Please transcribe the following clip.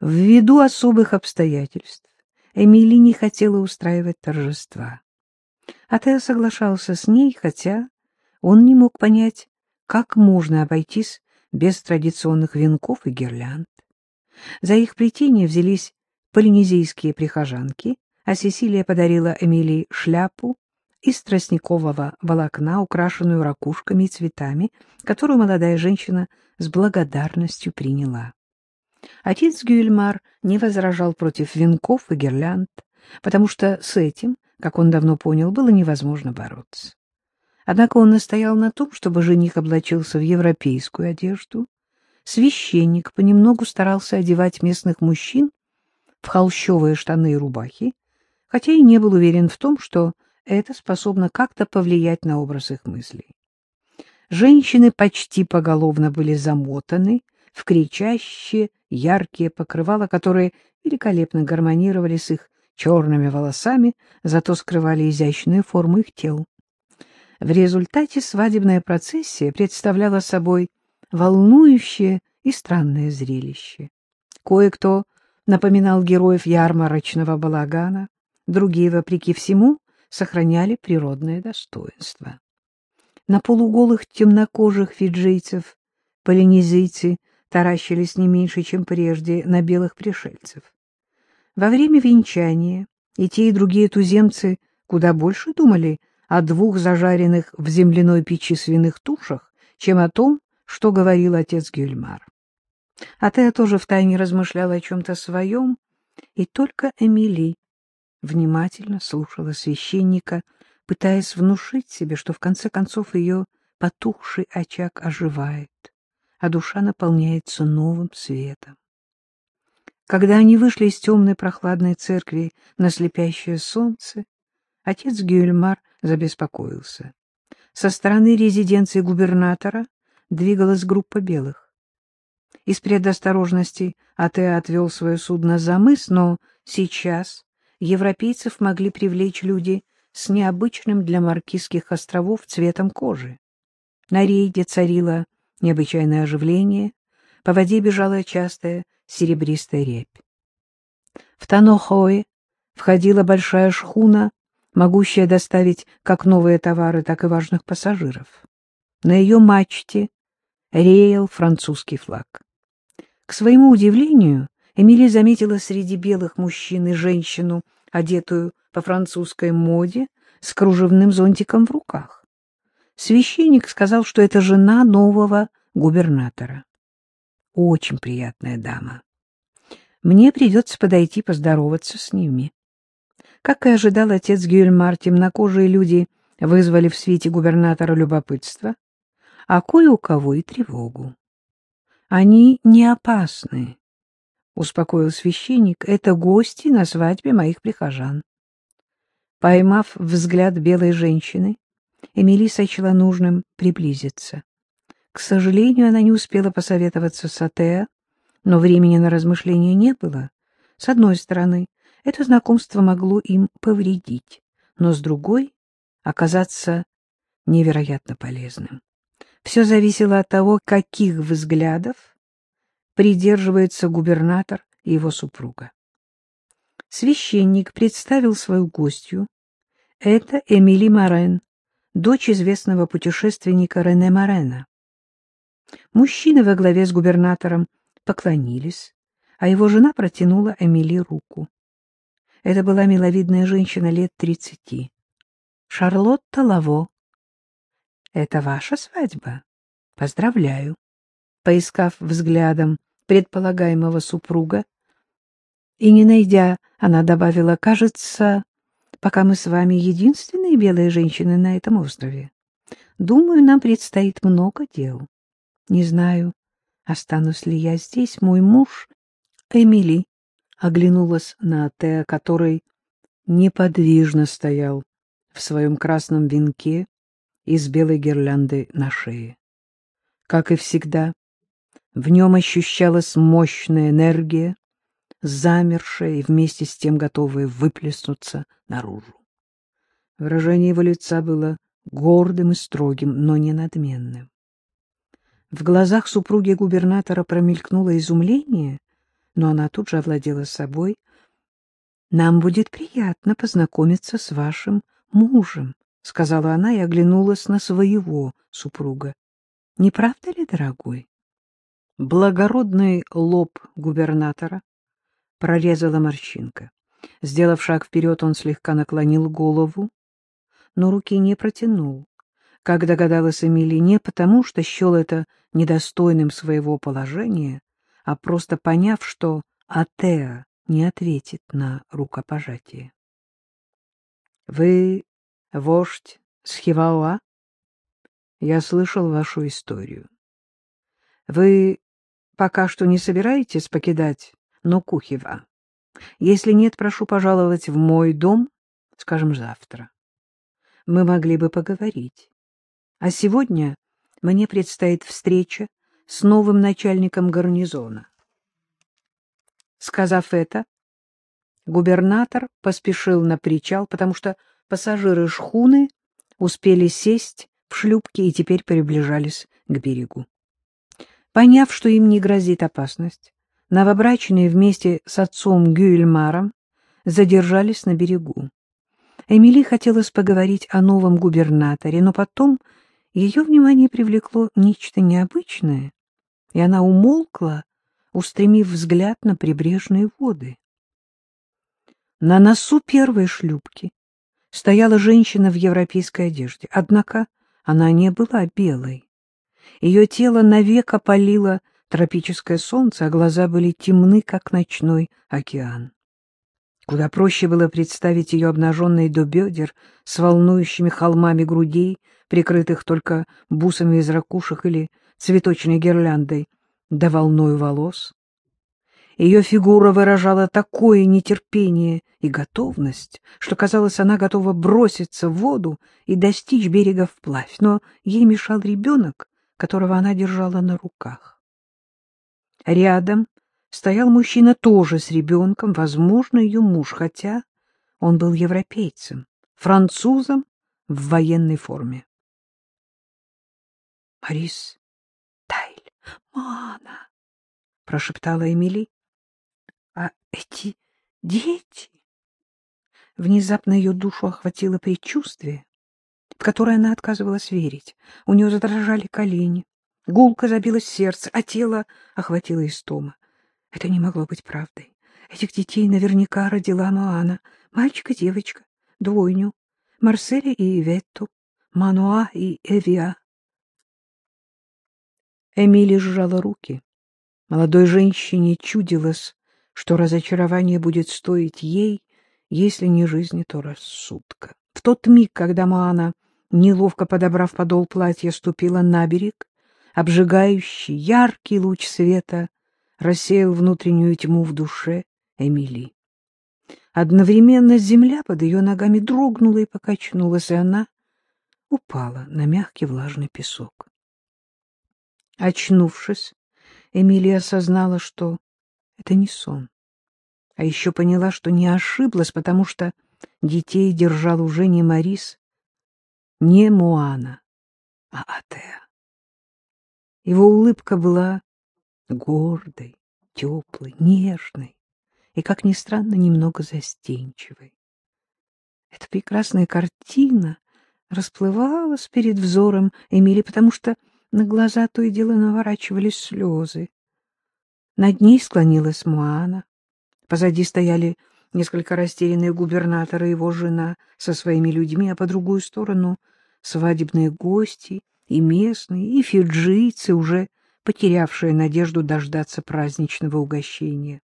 Ввиду особых обстоятельств Эмили не хотела устраивать торжества. Атеа соглашался с ней, хотя он не мог понять, как можно обойтись без традиционных венков и гирлянд. За их плетение взялись полинезийские прихожанки, а Сесилия подарила Эмилии шляпу из тростникового волокна, украшенную ракушками и цветами, которую молодая женщина с благодарностью приняла. Отец Гюльмар не возражал против венков и гирлянд, потому что с этим, как он давно понял, было невозможно бороться. Однако он настоял на том, чтобы жених облачился в европейскую одежду. Священник понемногу старался одевать местных мужчин в холщовые штаны и рубахи, хотя и не был уверен в том, что это способно как-то повлиять на образ их мыслей. Женщины почти поголовно были замотаны в кричащие яркие покрывала, которые великолепно гармонировали с их черными волосами, зато скрывали изящные формы их тел. В результате свадебная процессия представляла собой волнующее и странное зрелище. Кое-кто напоминал героев ярмарочного балагана, другие, вопреки всему, сохраняли природное достоинство. На полуголых темнокожих фиджийцев полинезийцы таращились не меньше, чем прежде, на белых пришельцев. Во время венчания и те, и другие туземцы куда больше думали о двух зажаренных в земляной печи свиных тушах, чем о том, что говорил отец Гюльмар. А Тея тоже втайне размышляла о чем-то своем, и только Эмили внимательно слушала священника, пытаясь внушить себе, что в конце концов ее потухший очаг оживает, а душа наполняется новым светом. Когда они вышли из темной прохладной церкви на слепящее солнце, отец Гюльмар забеспокоился. Со стороны резиденции губернатора двигалась группа белых. Из предосторожности Атеа отвел свое судно за мыс, но сейчас европейцев могли привлечь люди с необычным для Маркизских островов цветом кожи. На рейде царило необычайное оживление, по воде бежала частая серебристая репь. В Танохое входила большая шхуна, могущая доставить как новые товары, так и важных пассажиров. На ее мачте реял французский флаг. К своему удивлению, Эмили заметила среди белых мужчин и женщину, одетую по французской моде, с кружевным зонтиком в руках. Священник сказал, что это жена нового губернатора. Очень приятная дама. Мне придется подойти поздороваться с ними. Как и ожидал отец Гюльмар, темнокожие люди вызвали в свете губернатора любопытство, а кое у кого и тревогу. Они не опасны, — успокоил священник, — это гости на свадьбе моих прихожан. Поймав взгляд белой женщины, Эмили сочла нужным приблизиться. К сожалению, она не успела посоветоваться с Атеа, но времени на размышления не было. С одной стороны, это знакомство могло им повредить, но с другой — оказаться невероятно полезным. Все зависело от того, каких взглядов придерживается губернатор и его супруга. Священник представил свою гостью. Это Эмили Морен, дочь известного путешественника Рене Морена. Мужчины во главе с губернатором поклонились, а его жена протянула Эмили руку. Это была миловидная женщина лет тридцати. Шарлотта Лаво. — Это ваша свадьба? Поздравляю. Поискав взглядом предполагаемого супруга. И, не найдя, она добавила, кажется, пока мы с вами единственные белые женщины на этом острове. Думаю, нам предстоит много дел. Не знаю, останусь ли я здесь. Мой муж, Эмили, оглянулась на Теа, который неподвижно стоял в своем красном венке из белой гирлянды на шее. Как и всегда, в нем ощущалась мощная энергия, замершая и вместе с тем готовая выплеснуться наружу. Выражение его лица было гордым и строгим, но не надменным. В глазах супруги губернатора промелькнуло изумление, но она тут же овладела собой. — Нам будет приятно познакомиться с вашим мужем, — сказала она и оглянулась на своего супруга. — Не правда ли, дорогой? Благородный лоб губернатора прорезала морщинка. Сделав шаг вперед, он слегка наклонил голову, но руки не протянул. Как догадалась Эмили, не потому, что счел это недостойным своего положения, а просто поняв, что Атеа не ответит на рукопожатие. — Вы вождь Схивауа? Я слышал вашу историю. Вы пока что не собираетесь покидать Нокухива? Если нет, прошу пожаловать в мой дом, скажем, завтра. Мы могли бы поговорить. А сегодня мне предстоит встреча с новым начальником гарнизона. Сказав это, губернатор поспешил на причал, потому что пассажиры шхуны успели сесть в шлюпки и теперь приближались к берегу. Поняв, что им не грозит опасность, новобрачные вместе с отцом Гюльмаром задержались на берегу. Эмили хотелось поговорить о новом губернаторе, но потом ее внимание привлекло нечто необычное, и она умолкла, устремив взгляд на прибрежные воды. На носу первой шлюпки стояла женщина в европейской одежде, однако она не была белой. Ее тело навек опалило тропическое солнце, а глаза были темны, как ночной океан. Куда проще было представить ее обнаженной до бедер, с волнующими холмами грудей, прикрытых только бусами из ракушек или цветочной гирляндой, да волной волос. Ее фигура выражала такое нетерпение и готовность, что, казалось, она готова броситься в воду и достичь берега вплавь, но ей мешал ребенок, которого она держала на руках. Рядом стоял мужчина тоже с ребенком, возможно, ее муж, хотя он был европейцем, французом в военной форме. — Марис Тайль, мана! — прошептала Эмили. — А эти дети? Внезапно ее душу охватило предчувствие, в которое она отказывалась верить. У нее задрожали колени, гулко забилось сердце, а тело охватило истома. Это не могло быть правдой. Этих детей наверняка родила Моана, мальчик и девочка, двойню, Марселя и Иветту, Мануа и Эвиа. Эмили сжала руки. Молодой женщине чудилось, что разочарование будет стоить ей, если не жизни, то рассудка. В тот миг, когда Моана неловко подобрав подол платья, ступила на берег. Обжигающий, яркий луч света рассеял внутреннюю тьму в душе Эмили. Одновременно земля под ее ногами дрогнула и покачнулась, и она упала на мягкий влажный песок. Очнувшись, Эмилия осознала, что это не сон, а еще поняла, что не ошиблась, потому что детей держал уже не Марис, не Моана, а Атеа. Его улыбка была гордой, теплой, нежной и, как ни странно, немного застенчивой. Эта прекрасная картина расплывалась перед взором Эмили, потому что на глаза то и дело наворачивались слезы. Над ней склонилась Моана. Позади стояли несколько растерянные губернаторы и его жена со своими людьми, а по другую сторону свадебные гости и местные, и фиджийцы, уже потерявшие надежду дождаться праздничного угощения.